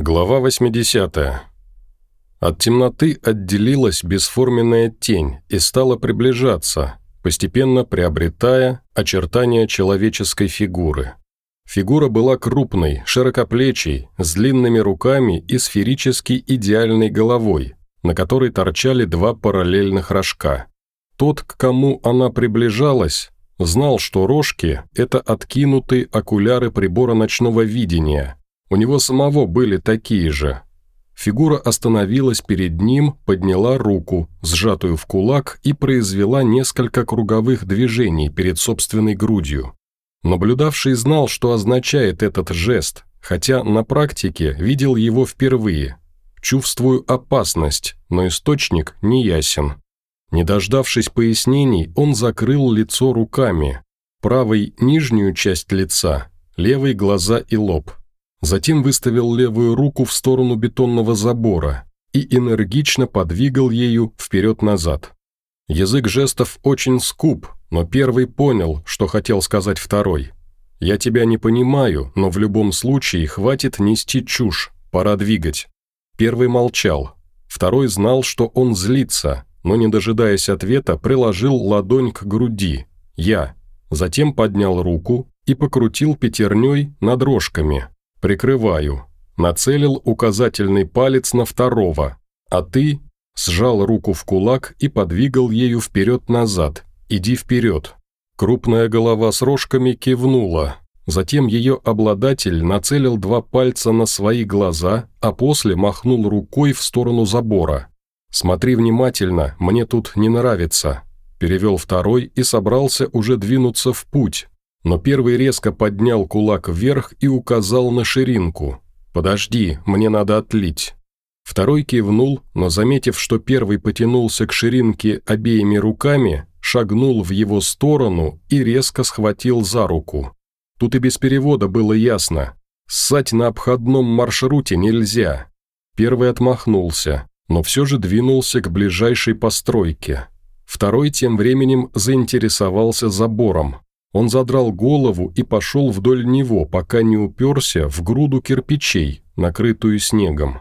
Глава 80. От темноты отделилась бесформенная тень и стала приближаться, постепенно приобретая очертания человеческой фигуры. Фигура была крупной, широкоплечей, с длинными руками и сферически идеальной головой, на которой торчали два параллельных рожка. Тот, к кому она приближалась, знал, что рожки – это откинутые окуляры прибора ночного видения – у него самого были такие же. Фигура остановилась перед ним, подняла руку, сжатую в кулак, и произвела несколько круговых движений перед собственной грудью. Наблюдавший знал, что означает этот жест, хотя на практике видел его впервые. Чувствую опасность, но источник не ясен. Не дождавшись пояснений, он закрыл лицо руками. Правой – нижнюю часть лица, левой – глаза и лоб. Затем выставил левую руку в сторону бетонного забора и энергично подвигал ею вперед-назад. Язык жестов очень скуп, но первый понял, что хотел сказать второй. «Я тебя не понимаю, но в любом случае хватит нести чушь, пора двигать». Первый молчал. Второй знал, что он злится, но, не дожидаясь ответа, приложил ладонь к груди. «Я». Затем поднял руку и покрутил пятерней над рожками, «Прикрываю». Нацелил указательный палец на второго, а ты сжал руку в кулак и подвигал ею вперед-назад. «Иди вперед». Крупная голова с рожками кивнула. Затем ее обладатель нацелил два пальца на свои глаза, а после махнул рукой в сторону забора. «Смотри внимательно, мне тут не нравится», перевел второй и собрался уже двинуться в путь, но первый резко поднял кулак вверх и указал на ширинку. «Подожди, мне надо отлить». Второй кивнул, но, заметив, что первый потянулся к ширинке обеими руками, шагнул в его сторону и резко схватил за руку. Тут и без перевода было ясно. Ссать на обходном маршруте нельзя. Первый отмахнулся, но все же двинулся к ближайшей постройке. Второй тем временем заинтересовался забором. Он задрал голову и пошел вдоль него, пока не уперся в груду кирпичей, накрытую снегом.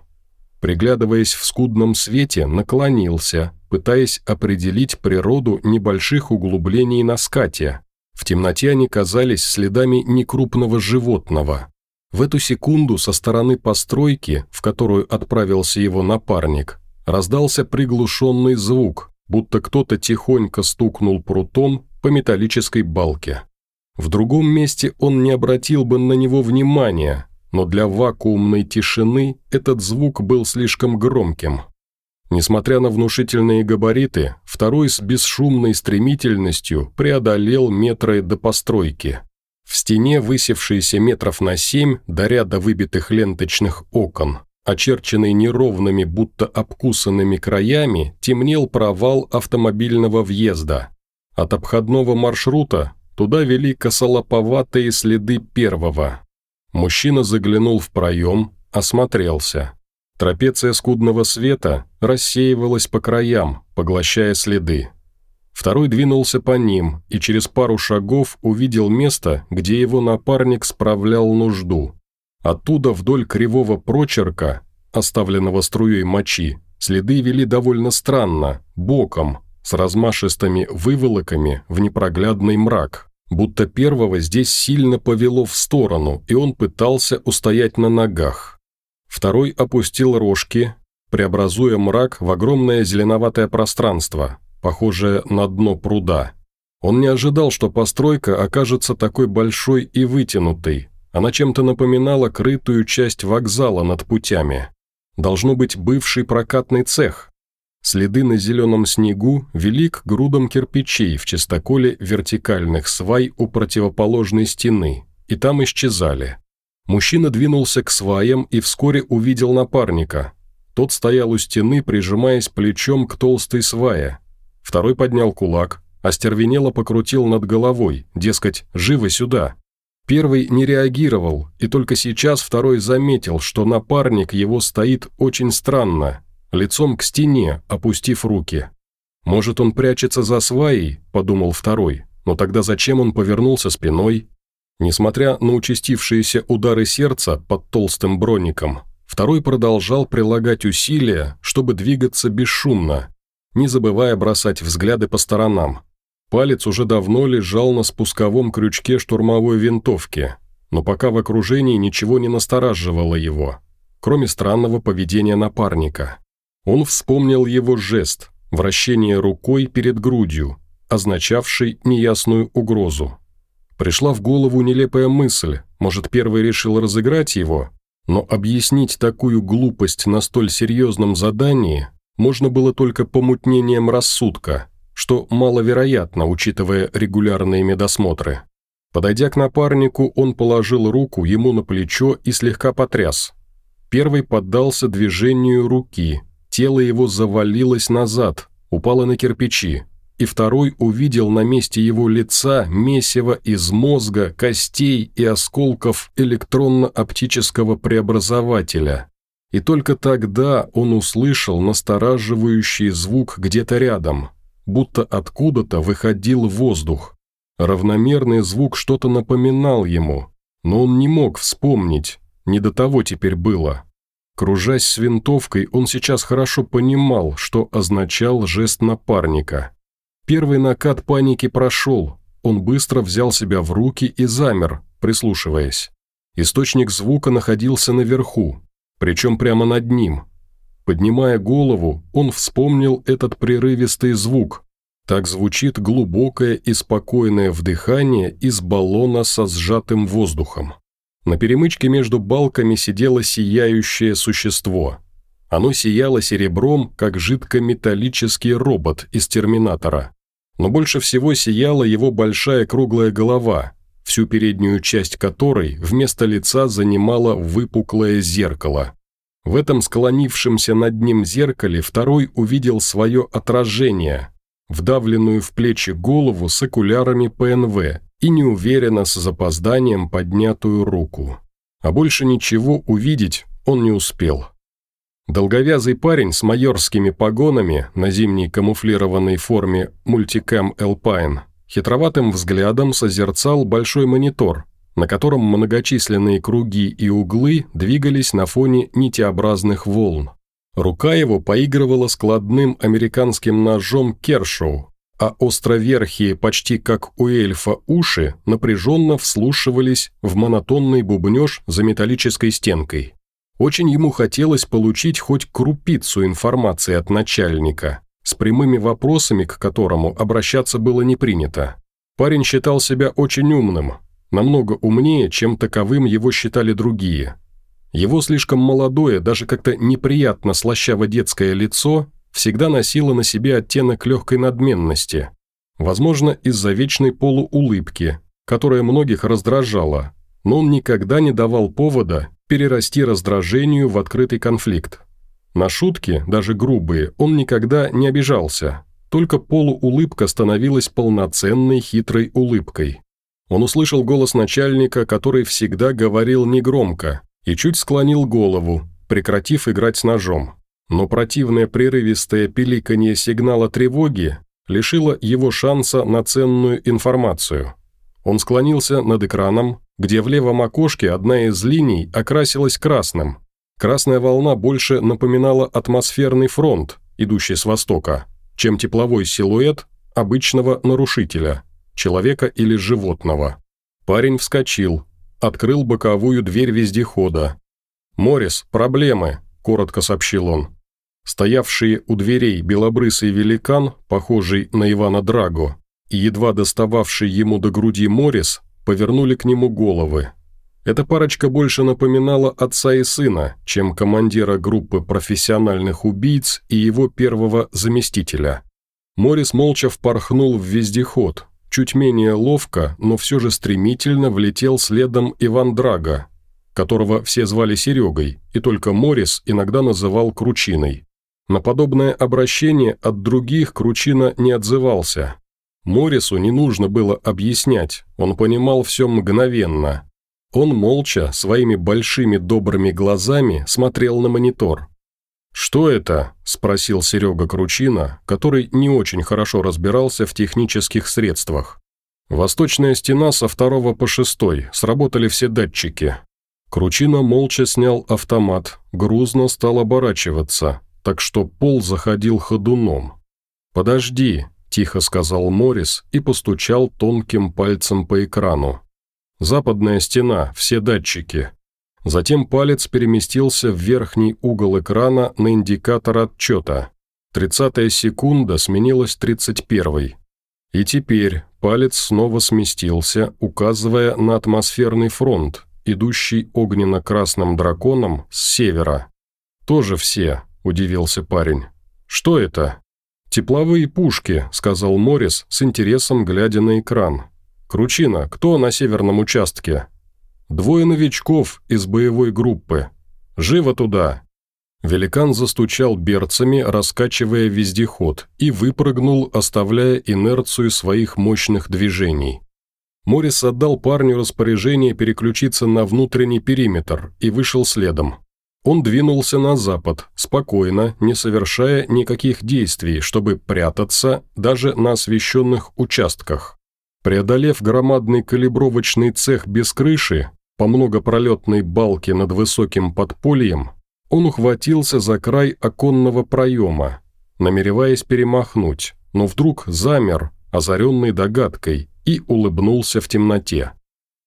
Приглядываясь в скудном свете, наклонился, пытаясь определить природу небольших углублений на скате. В темноте они казались следами некрупного животного. В эту секунду со стороны постройки, в которую отправился его напарник, раздался приглушенный звук, будто кто-то тихонько стукнул прутом по металлической балке. В другом месте он не обратил бы на него внимания, но для вакуумной тишины этот звук был слишком громким. Несмотря на внушительные габариты, второй с бесшумной стремительностью преодолел метры до постройки. В стене, высевшейся метров на семь до ряда выбитых ленточных окон, очерченный неровными, будто обкусанными краями, темнел провал автомобильного въезда. От обходного маршрута туда вели косолоповатые следы первого. Мужчина заглянул в проем, осмотрелся. Трапеция скудного света рассеивалась по краям, поглощая следы. Второй двинулся по ним и через пару шагов увидел место, где его напарник справлял нужду. Оттуда вдоль кривого прочерка, оставленного струей мочи, следы вели довольно странно, боком, с размашистыми выволоками в непроглядный мрак, будто первого здесь сильно повело в сторону, и он пытался устоять на ногах. Второй опустил рожки, преобразуя мрак в огромное зеленоватое пространство, похожее на дно пруда. Он не ожидал, что постройка окажется такой большой и вытянутой. Она чем-то напоминала крытую часть вокзала над путями. Должно быть бывший прокатный цех, Следы на зеленом снегу вели к грудам кирпичей в чистоколе вертикальных свай у противоположной стены, и там исчезали. Мужчина двинулся к сваям и вскоре увидел напарника. Тот стоял у стены, прижимаясь плечом к толстой свае. Второй поднял кулак, остервенело покрутил над головой, дескать, «живо сюда». Первый не реагировал, и только сейчас второй заметил, что напарник его стоит очень странно, лицом к стене, опустив руки. «Может, он прячется за сваей?» – подумал второй. «Но тогда зачем он повернулся спиной?» Несмотря на участившиеся удары сердца под толстым броником, Второй продолжал прилагать усилия, чтобы двигаться бесшумно, не забывая бросать взгляды по сторонам. Палец уже давно лежал на спусковом крючке штурмовой винтовки, но пока в окружении ничего не настораживало его, кроме странного поведения напарника. Он вспомнил его жест, вращение рукой перед грудью, означавший неясную угрозу. Пришла в голову нелепая мысль, может, первый решил разыграть его, но объяснить такую глупость на столь серьезном задании можно было только помутнением рассудка, что маловероятно, учитывая регулярные медосмотры. Подойдя к напарнику, он положил руку ему на плечо и слегка потряс. Первый поддался движению руки, тело его завалилось назад, упало на кирпичи, и второй увидел на месте его лица месиво из мозга, костей и осколков электронно-оптического преобразователя. И только тогда он услышал настораживающий звук где-то рядом, будто откуда-то выходил воздух. Равномерный звук что-то напоминал ему, но он не мог вспомнить, не до того теперь было. Кружась с винтовкой, он сейчас хорошо понимал, что означал жест напарника. Первый накат паники прошел, он быстро взял себя в руки и замер, прислушиваясь. Источник звука находился наверху, причем прямо над ним. Поднимая голову, он вспомнил этот прерывистый звук. Так звучит глубокое и спокойное вдыхание из баллона со сжатым воздухом. На перемычке между балками сидело сияющее существо. Оно сияло серебром, как жидкометаллический робот из «Терминатора». Но больше всего сияла его большая круглая голова, всю переднюю часть которой вместо лица занимало выпуклое зеркало. В этом склонившемся над ним зеркале второй увидел свое отражение, вдавленную в плечи голову с окулярами ПНВ и неуверенно с запозданием поднятую руку. А больше ничего увидеть он не успел. Долговязый парень с майорскими погонами на зимней камуфлированной форме мультикам Элпайн хитроватым взглядом созерцал большой монитор, на котором многочисленные круги и углы двигались на фоне нитеобразных волн. Рука его поигрывала складным американским ножом Кершоу, а островерхие, почти как у эльфа, уши напряженно вслушивались в монотонный бубнеж за металлической стенкой. Очень ему хотелось получить хоть крупицу информации от начальника, с прямыми вопросами, к которому обращаться было не принято. Парень считал себя очень умным, намного умнее, чем таковым его считали другие. Его слишком молодое, даже как-то неприятно слащаво-детское лицо всегда носила на себе оттенок легкой надменности. Возможно, из-за вечной полуулыбки, которая многих раздражала, но он никогда не давал повода перерасти раздражению в открытый конфликт. На шутки, даже грубые, он никогда не обижался, только полуулыбка становилась полноценной хитрой улыбкой. Он услышал голос начальника, который всегда говорил негромко, и чуть склонил голову, прекратив играть с ножом но противное прерывистое пиликанье сигнала тревоги лишило его шанса на ценную информацию. Он склонился над экраном, где в левом окошке одна из линий окрасилась красным. Красная волна больше напоминала атмосферный фронт, идущий с востока, чем тепловой силуэт обычного нарушителя, человека или животного. Парень вскочил, открыл боковую дверь вездехода. «Моррис, проблемы», – коротко сообщил он. Стоявший у дверей белобрысый великан, похожий на Ивана Драго, и едва достававший ему до груди Морис, повернули к нему головы. Эта парочка больше напоминала отца и сына, чем командира группы профессиональных убийц и его первого заместителя. Морис молча впорхнул в вездеход, чуть менее ловко, но все же стремительно влетел следом Иван Драго, которого все звали Серегой, и только Морис иногда называл Кручиной. На подобное обращение от других Кручина не отзывался. Морису не нужно было объяснять, он понимал все мгновенно. Он молча, своими большими добрыми глазами смотрел на монитор. «Что это?» – спросил Серега Кручина, который не очень хорошо разбирался в технических средствах. «Восточная стена со второго по шестой, сработали все датчики. Кручина молча снял автомат, грузно стал оборачиваться, так что пол заходил ходуном. «Подожди», – тихо сказал Морис и постучал тонким пальцем по экрану. «Западная стена, все датчики». Затем палец переместился в верхний угол экрана на индикатор отчета. Тридцатая секунда сменилась тридцать первой. И теперь палец снова сместился, указывая на атмосферный фронт, идущий огненно-красным драконом с севера. «Тоже все», – удивился парень. «Что это?» «Тепловые пушки», – сказал Морис с интересом, глядя на экран. «Кручина, кто на северном участке?» «Двое новичков из боевой группы. Живо туда!» Великан застучал берцами, раскачивая вездеход, и выпрыгнул, оставляя инерцию своих мощных движений. Морис отдал парню распоряжение переключиться на внутренний периметр и вышел следом. Он двинулся на запад, спокойно, не совершая никаких действий, чтобы прятаться даже на освещенных участках. Преодолев громадный калибровочный цех без крыши, по многопролетной балке над высоким подпольем, он ухватился за край оконного проема, намереваясь перемахнуть, но вдруг замер, озаренный догадкой, и улыбнулся в темноте.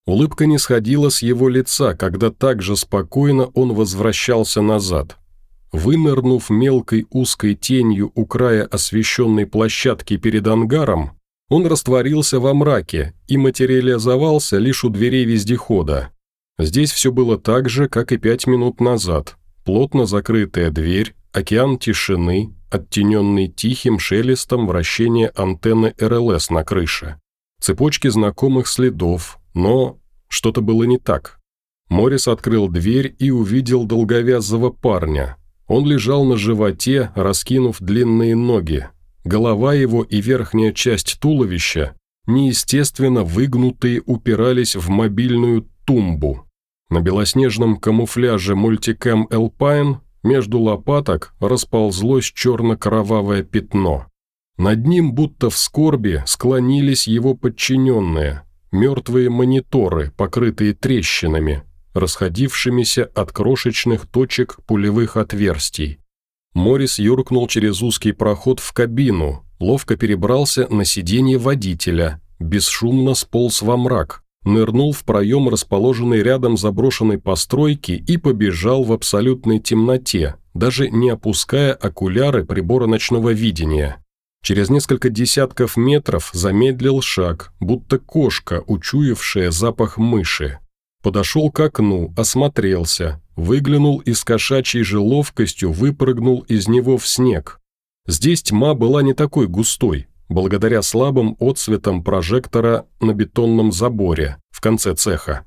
Улыбка не сходила с его лица, когда так же спокойно он возвращался назад. Вынырнув мелкой узкой тенью у края освещенной площадки перед ангаром, он растворился во мраке и материализовался лишь у дверей вездехода. Здесь все было так же, как и пять минут назад. Плотно закрытая дверь, океан тишины, оттененный тихим шелестом вращения антенны РЛС на крыше цепочки знакомых следов, но что-то было не так. Морис открыл дверь и увидел долговязого парня. Он лежал на животе, раскинув длинные ноги. Голова его и верхняя часть туловища, неестественно выгнутые, упирались в мобильную тумбу. На белоснежном камуфляже мультикам Элпайн между лопаток расползлось черно-кровавое пятно. Над ним, будто в скорби, склонились его подчиненные, мертвые мониторы, покрытые трещинами, расходившимися от крошечных точек пулевых отверстий. Морис юркнул через узкий проход в кабину, ловко перебрался на сиденье водителя, бесшумно сполз во мрак, нырнул в проем расположенной рядом заброшенной постройки и побежал в абсолютной темноте, даже не опуская окуляры прибора ночного видения. Через несколько десятков метров замедлил шаг, будто кошка, учуявшая запах мыши. Подошел к окну, осмотрелся, выглянул и с кошачьей же ловкостью выпрыгнул из него в снег. Здесь тьма была не такой густой, благодаря слабым отсветам прожектора на бетонном заборе в конце цеха.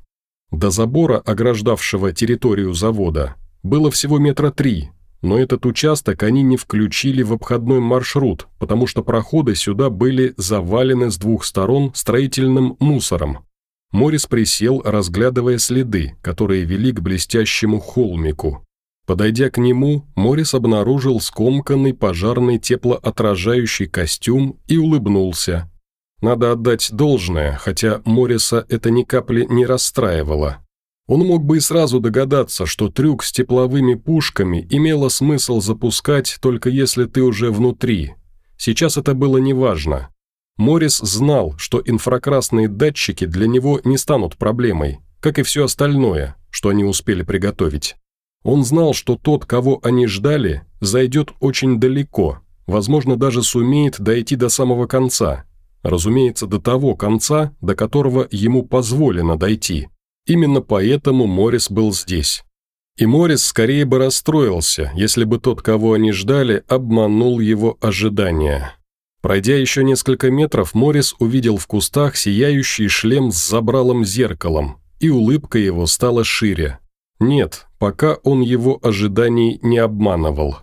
До забора, ограждавшего территорию завода, было всего метра три, но этот участок они не включили в обходной маршрут, потому что проходы сюда были завалены с двух сторон строительным мусором. Морис присел, разглядывая следы, которые вели к блестящему холмику. Подойдя к нему, Морис обнаружил скомканный пожарный теплоотражающий костюм и улыбнулся. Надо отдать должное, хотя Мориса это ни капли не расстраивало. Он мог бы и сразу догадаться, что трюк с тепловыми пушками имело смысл запускать только если ты уже внутри. Сейчас это было неважно. Морис знал, что инфракрасные датчики для него не станут проблемой, как и все остальное, что они успели приготовить. Он знал, что тот, кого они ждали, зайдет очень далеко, возможно, даже сумеет дойти до самого конца. Разумеется, до того конца, до которого ему позволено дойти. Именно поэтому Морис был здесь. И Морис скорее бы расстроился, если бы тот, кого они ждали, обманул его ожидания. Пройдя еще несколько метров, Морис увидел в кустах сияющий шлем с забралом зеркалом, и улыбка его стала шире. Нет, пока он его ожиданий не обманывал.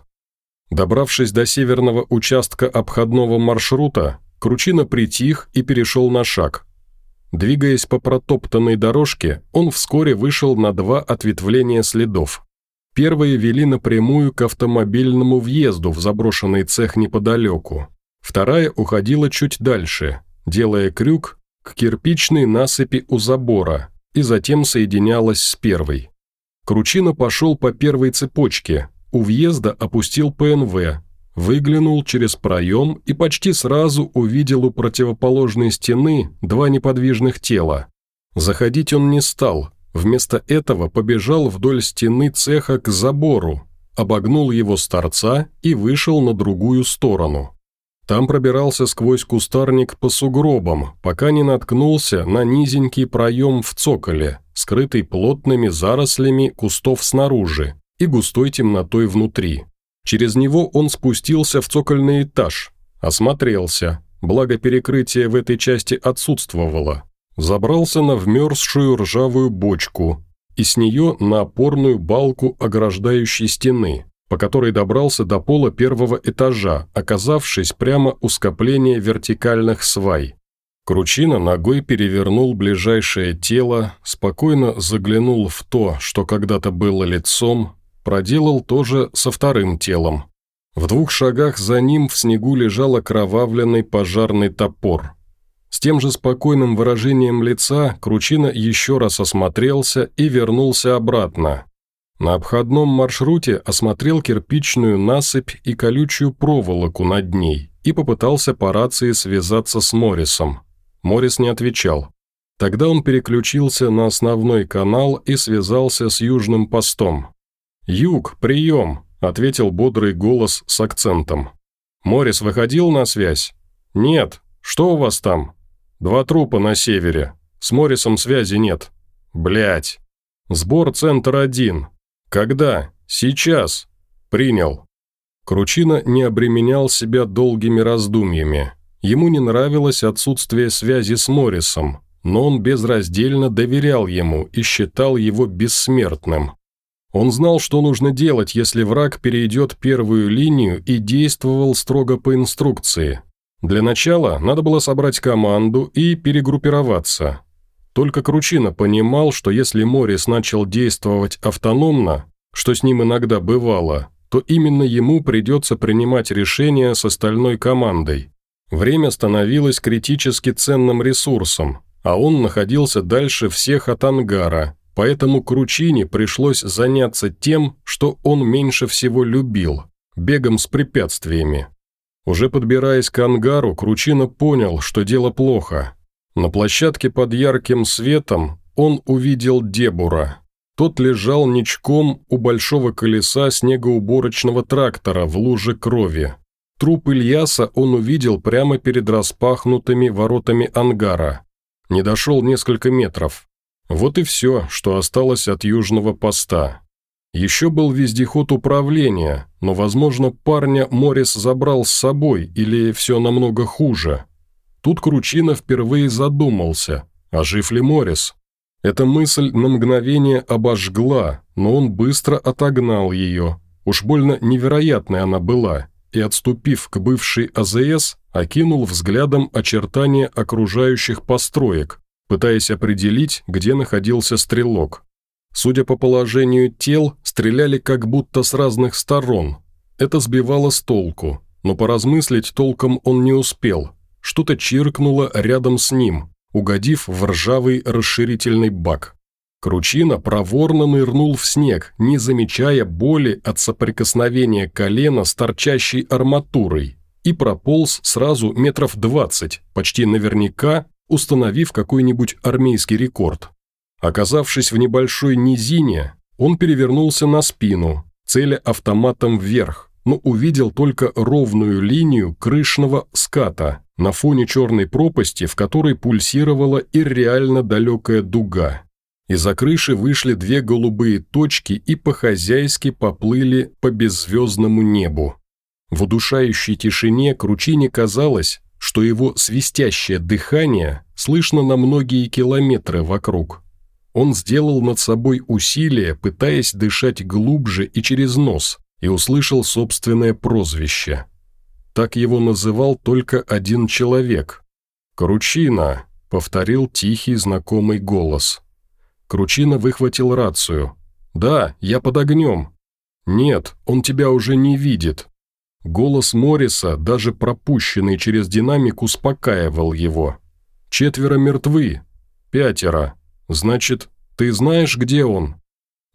Добравшись до северного участка обходного маршрута, Кручина притих и перешел на шаг, Двигаясь по протоптанной дорожке, он вскоре вышел на два ответвления следов. Первые вели напрямую к автомобильному въезду в заброшенный цех неподалеку. Вторая уходила чуть дальше, делая крюк к кирпичной насыпи у забора, и затем соединялась с первой. Кручина пошел по первой цепочке, у въезда опустил ПНВ, выглянул через проем и почти сразу увидел у противоположной стены два неподвижных тела. Заходить он не стал, вместо этого побежал вдоль стены цеха к забору, обогнул его с торца и вышел на другую сторону. Там пробирался сквозь кустарник по сугробам, пока не наткнулся на низенький проем в цоколе, скрытый плотными зарослями кустов снаружи и густой темнотой внутри. Через него он спустился в цокольный этаж, осмотрелся, благо перекрытие в этой части отсутствовало. Забрался на вмерзшую ржавую бочку и с нее на опорную балку ограждающей стены, по которой добрался до пола первого этажа, оказавшись прямо у скопления вертикальных свай. Кручина ногой перевернул ближайшее тело, спокойно заглянул в то, что когда-то было лицом, проделал то же со вторым телом. В двух шагах за ним в снегу лежал окровавленный пожарный топор. С тем же спокойным выражением лица Кручина еще раз осмотрелся и вернулся обратно. На обходном маршруте осмотрел кирпичную насыпь и колючую проволоку над ней и попытался по рации связаться с Моррисом. Моррис не отвечал. Тогда он переключился на основной канал и связался с южным постом. «Юг, прием!» – ответил бодрый голос с акцентом. «Морис выходил на связь?» «Нет. Что у вас там?» «Два трупа на севере. С Морисом связи нет». Блять. «Сбор центр один. Когда? Сейчас. Принял». Кручина не обременял себя долгими раздумьями. Ему не нравилось отсутствие связи с Моррисом, но он безраздельно доверял ему и считал его бессмертным. Он знал, что нужно делать, если враг перейдет первую линию и действовал строго по инструкции. Для начала надо было собрать команду и перегруппироваться. Только Кручина понимал, что если Морис начал действовать автономно, что с ним иногда бывало, то именно ему придется принимать решения с остальной командой. Время становилось критически ценным ресурсом, а он находился дальше всех от ангара, Поэтому Кручине пришлось заняться тем, что он меньше всего любил – бегом с препятствиями. Уже подбираясь к ангару, Кручина понял, что дело плохо. На площадке под ярким светом он увидел Дебура. Тот лежал ничком у большого колеса снегоуборочного трактора в луже крови. Труп Ильяса он увидел прямо перед распахнутыми воротами ангара. Не дошел несколько метров. Вот и все, что осталось от южного поста. Еще был вездеход управления, но, возможно, парня Морис забрал с собой или все намного хуже. Тут Кручина впервые задумался, а жив ли Морис? Эта мысль на мгновение обожгла, но он быстро отогнал ее. Уж больно невероятной она была, и, отступив к бывшей АЗС, окинул взглядом очертания окружающих построек, пытаясь определить, где находился стрелок. Судя по положению тел, стреляли как будто с разных сторон. Это сбивало с толку, но поразмыслить толком он не успел. Что-то чиркнуло рядом с ним, угодив в ржавый расширительный бак. Кручина проворно нырнул в снег, не замечая боли от соприкосновения колена с торчащей арматурой, и прополз сразу метров двадцать, почти наверняка установив какой-нибудь армейский рекорд. Оказавшись в небольшой низине, он перевернулся на спину, целя автоматом вверх, но увидел только ровную линию крышного ската на фоне черной пропасти, в которой пульсировала и реально далекая дуга. Из-за крыши вышли две голубые точки и по-хозяйски поплыли по беззвездному небу. В удушающей тишине Кручине казалось, что его свистящее дыхание слышно на многие километры вокруг. Он сделал над собой усилие, пытаясь дышать глубже и через нос, и услышал собственное прозвище. Так его называл только один человек. «Кручина», — повторил тихий знакомый голос. Кручина выхватил рацию. «Да, я под огнем». «Нет, он тебя уже не видит. Голос Морриса, даже пропущенный через динамик, успокаивал его. «Четверо мертвы. Пятеро. Значит, ты знаешь, где он?»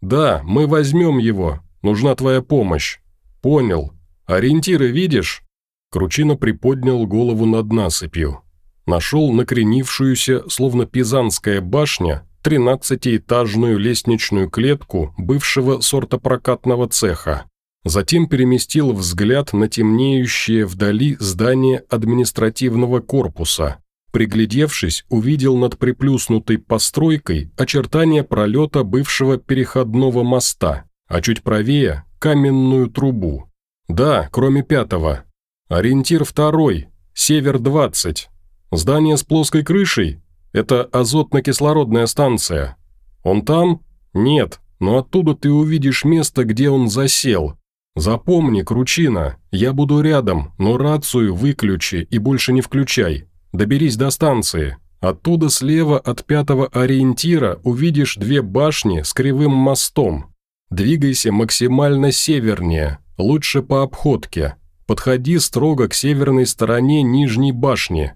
«Да, мы возьмем его. Нужна твоя помощь». «Понял. Ориентиры видишь?» Кручина приподнял голову над насыпью. Нашел накренившуюся, словно пизанская башня, тринадцатиэтажную лестничную клетку бывшего сортопрокатного цеха. Затем переместил взгляд на темнеющее вдали здание административного корпуса. Приглядевшись, увидел над приплюснутой постройкой очертания пролета бывшего переходного моста, а чуть правее – каменную трубу. Да, кроме пятого. Ориентир второй, север-20. Здание с плоской крышей – это азотно-кислородная станция. Он там? Нет, но оттуда ты увидишь место, где он засел. Запомни, Кручина, я буду рядом, но рацию выключи и больше не включай. Доберись до станции. Оттуда слева от пятого ориентира увидишь две башни с кривым мостом. Двигайся максимально севернее, лучше по обходке. Подходи строго к северной стороне нижней башни.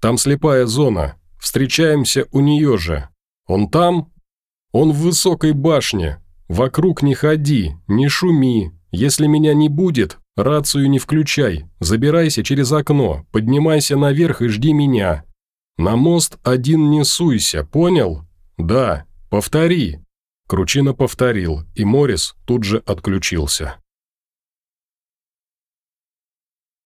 Там слепая зона. Встречаемся у нее же. Он там? Он в высокой башне. Вокруг не ходи, не шуми. Если меня не будет, рацию не включай. Забирайся через окно, поднимайся наверх и жди меня. На мост один не суйся, понял? Да. Повтори. Кручина повторил, и Морис тут же отключился.